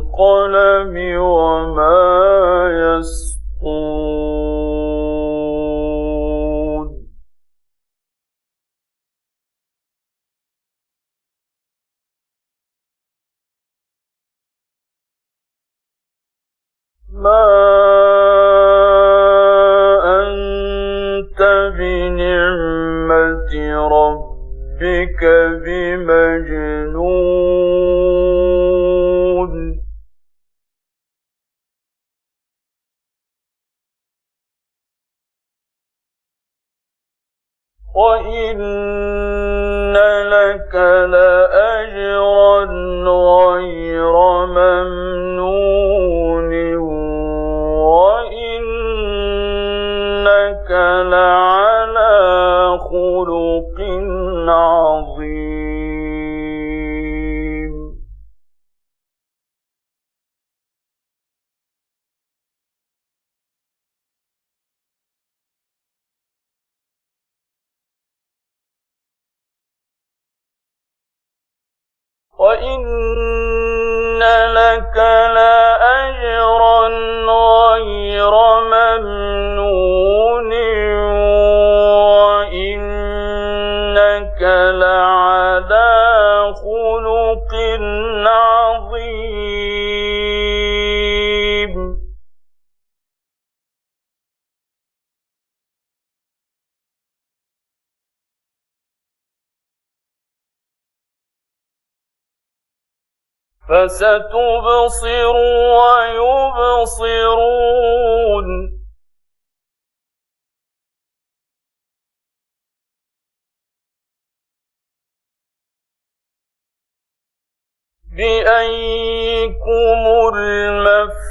والقلم وما يسطون ما أنت بنعمة ربك بمجنون. فستبصر ويبصرون. بأيكم المفتون؟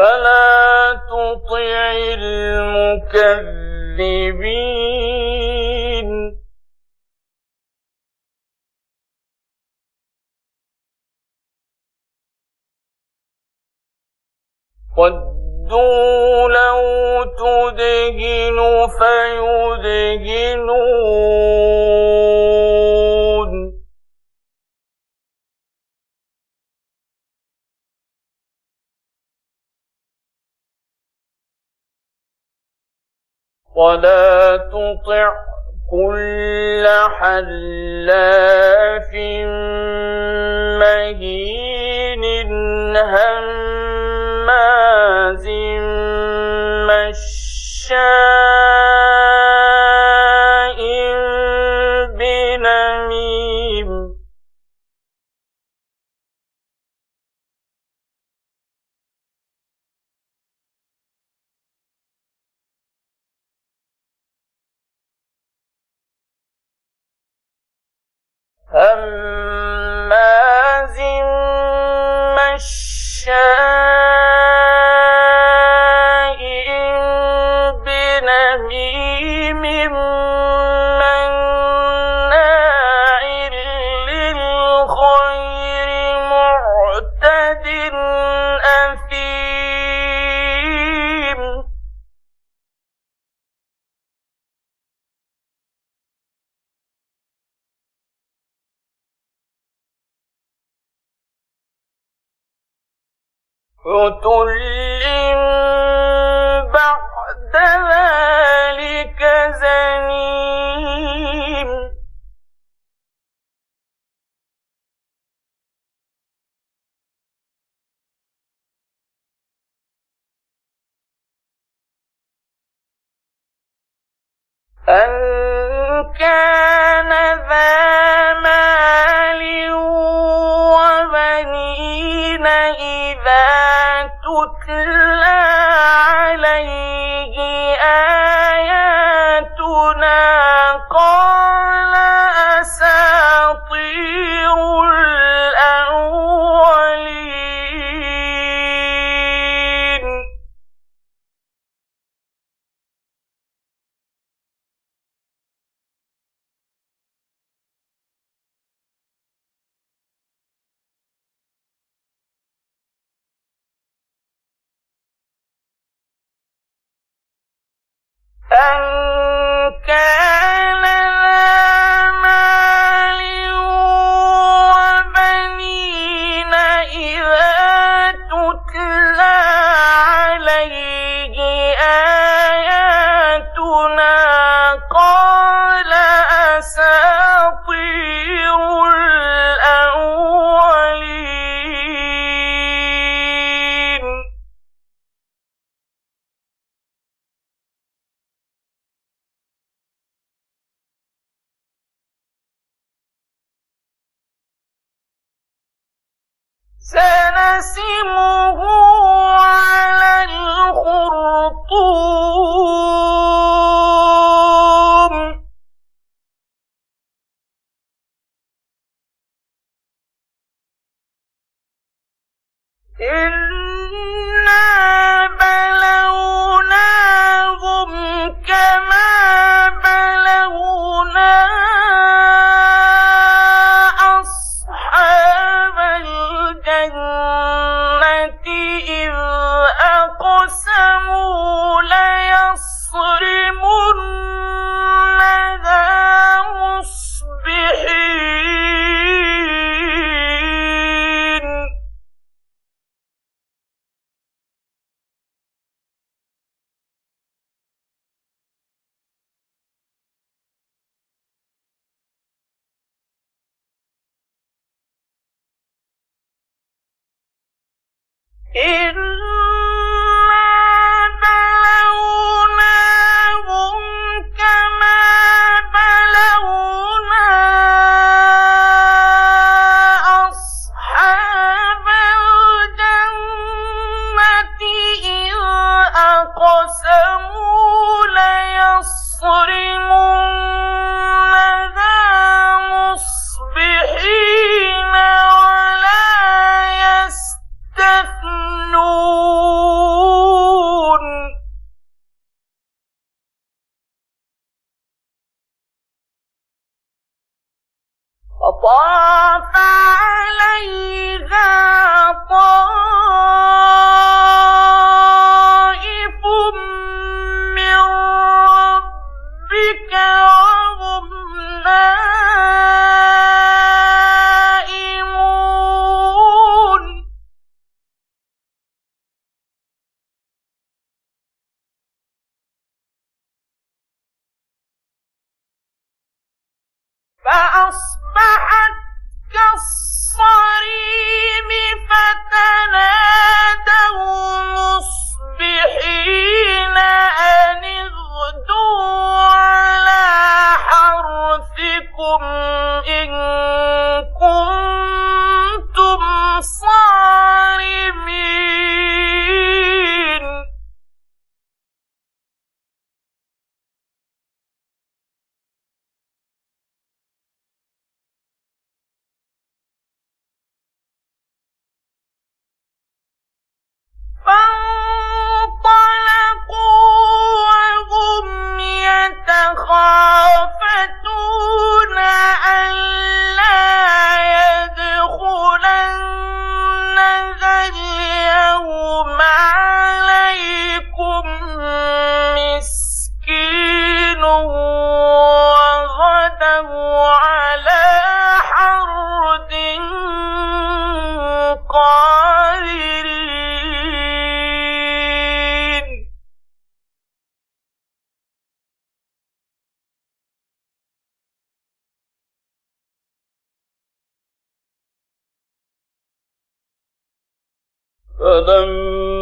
فلا تطع المكذبين ودوا لو تدهن فيدهنون ولا تطع كل حلاف مهين هماز مشاء هماز مشاء عتل بعد ذلك زنيم. أن كان ذا مال سنسمه إِنَّ فطاف عليها فلما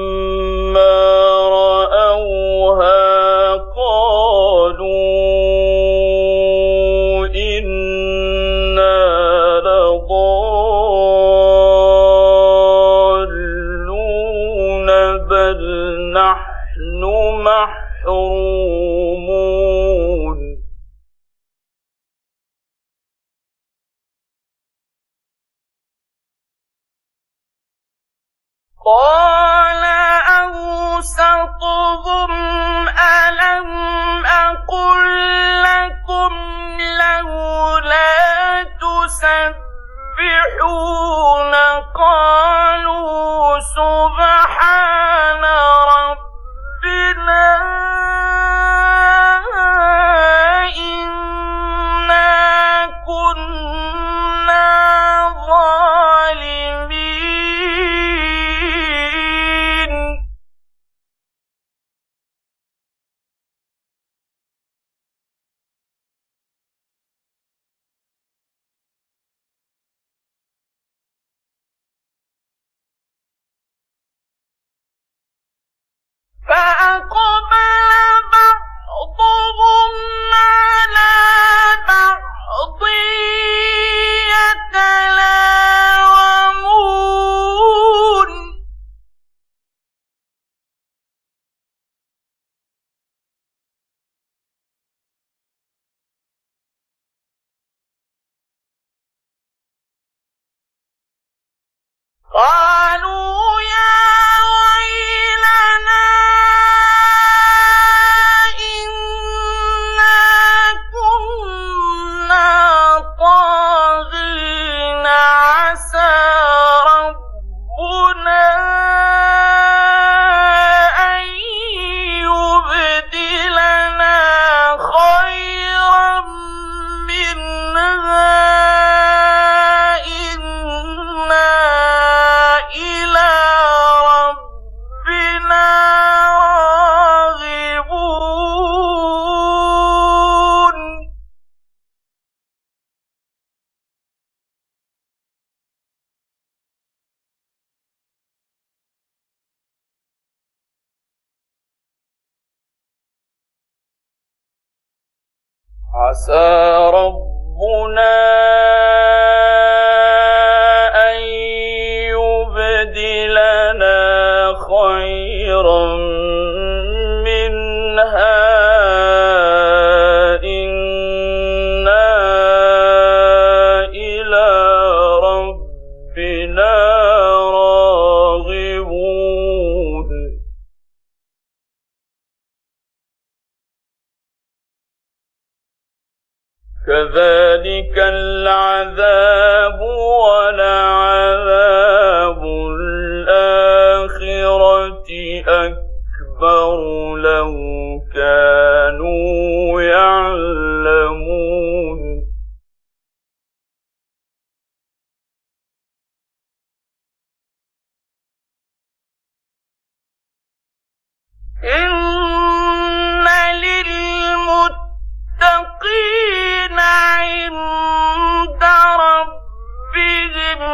خيرا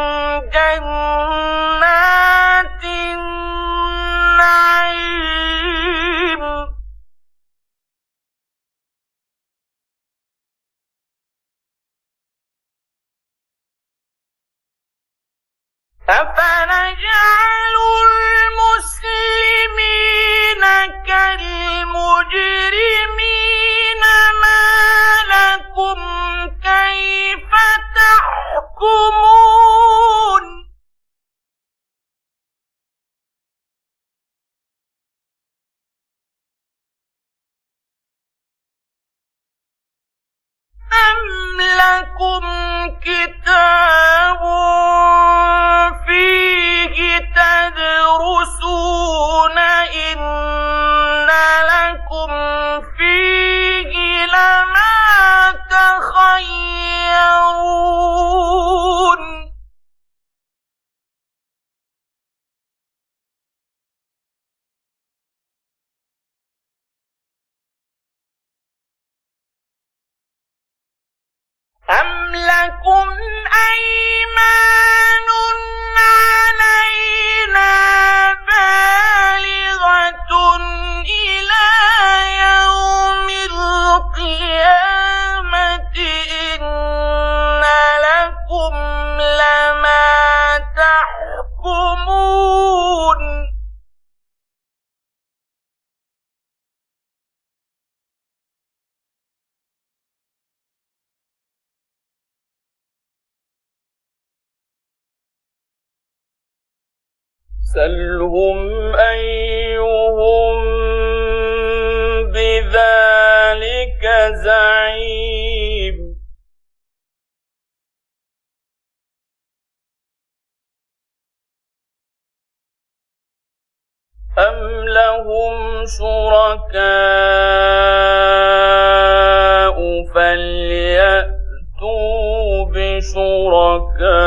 ربهم فاسألهم أيهم بذلك زعيم أم لهم شركاء فليأتوا بشركاء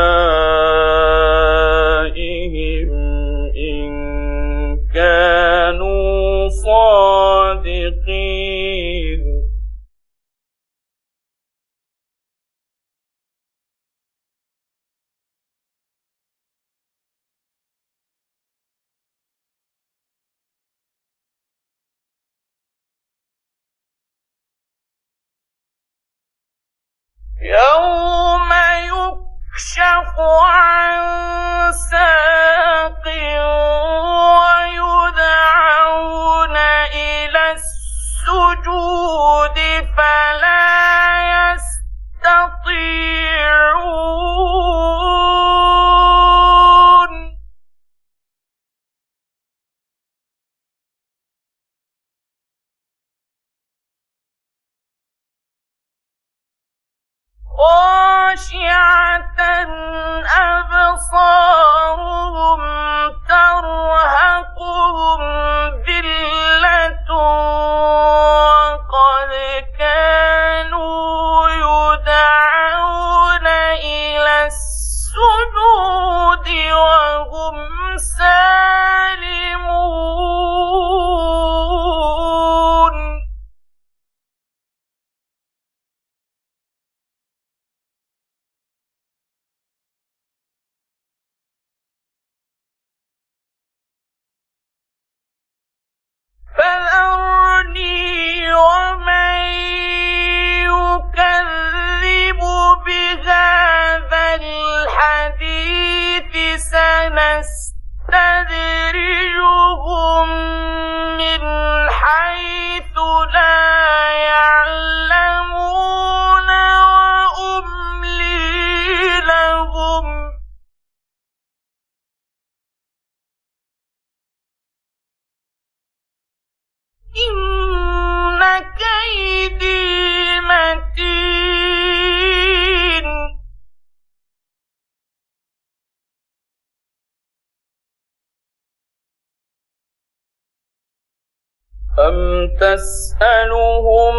تسألهم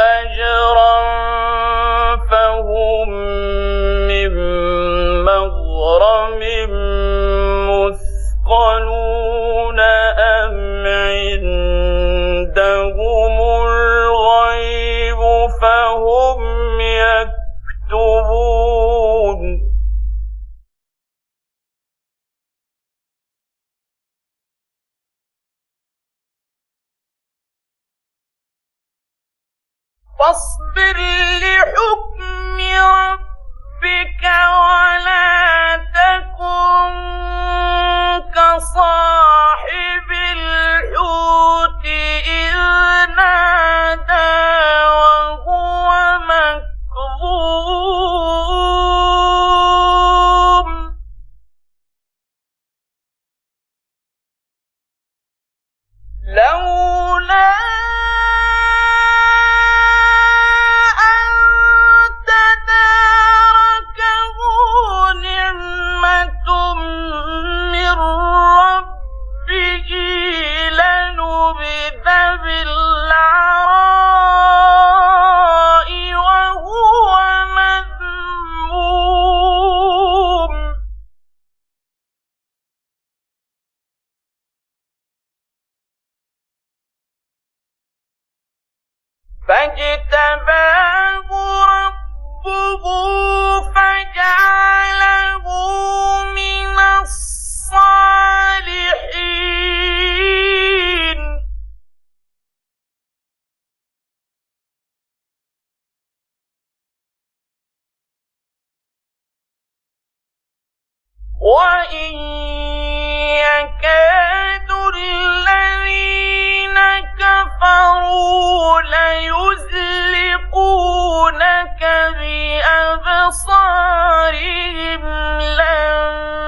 أجرا لولا وإن يكاد الذين كفروا ليزلقونك بأبصارهم لما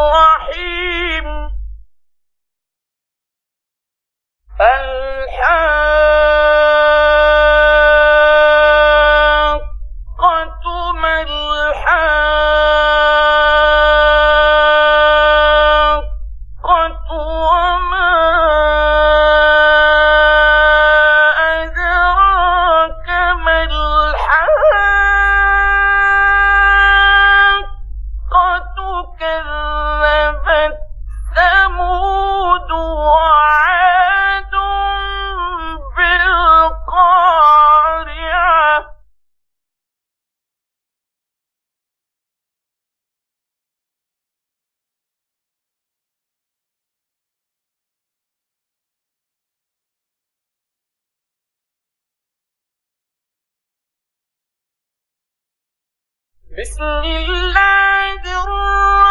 بسم الله الرحمن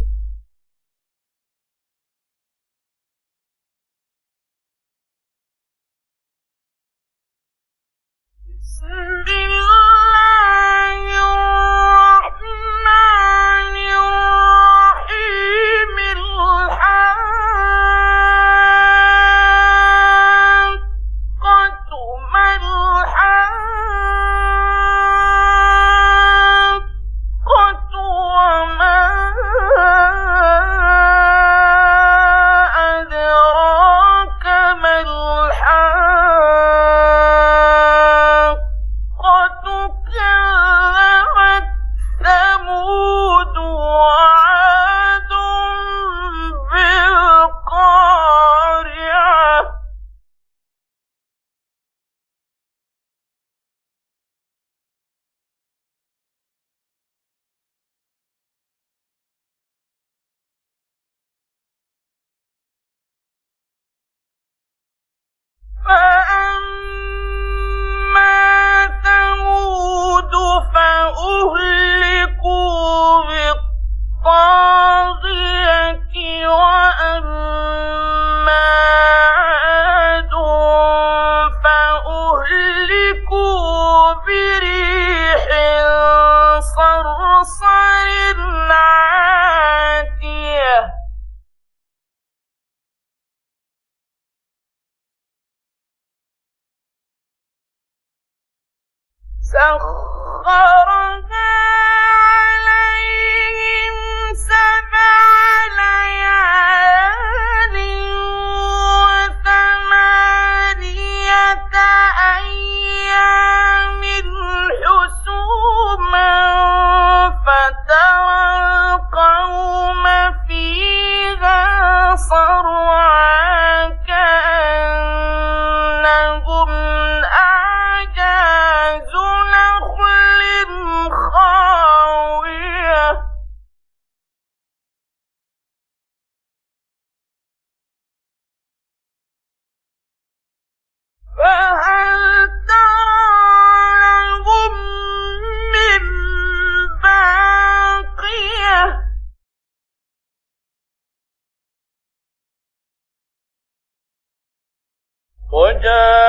وجاء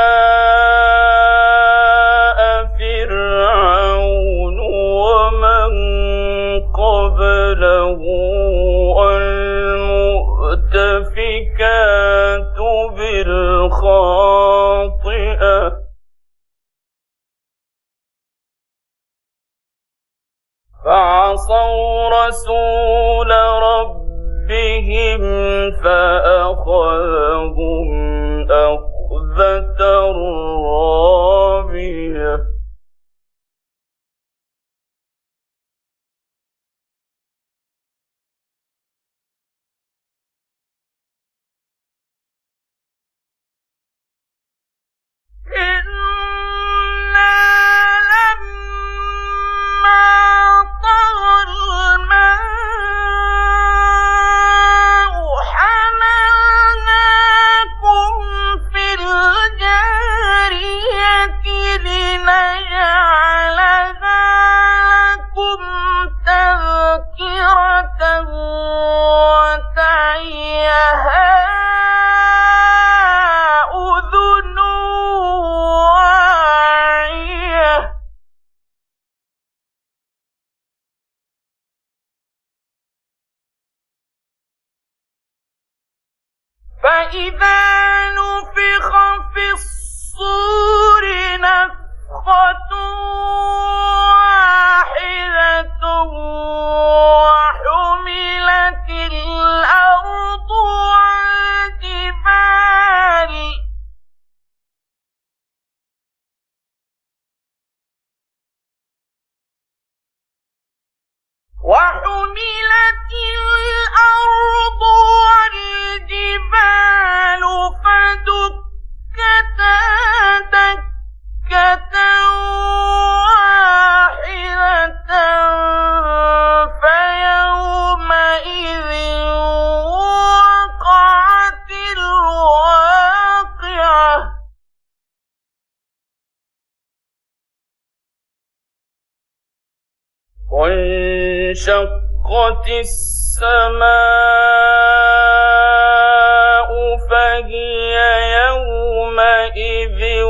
فهي يومئذ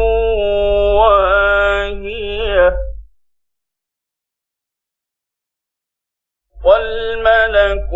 واهية. والملك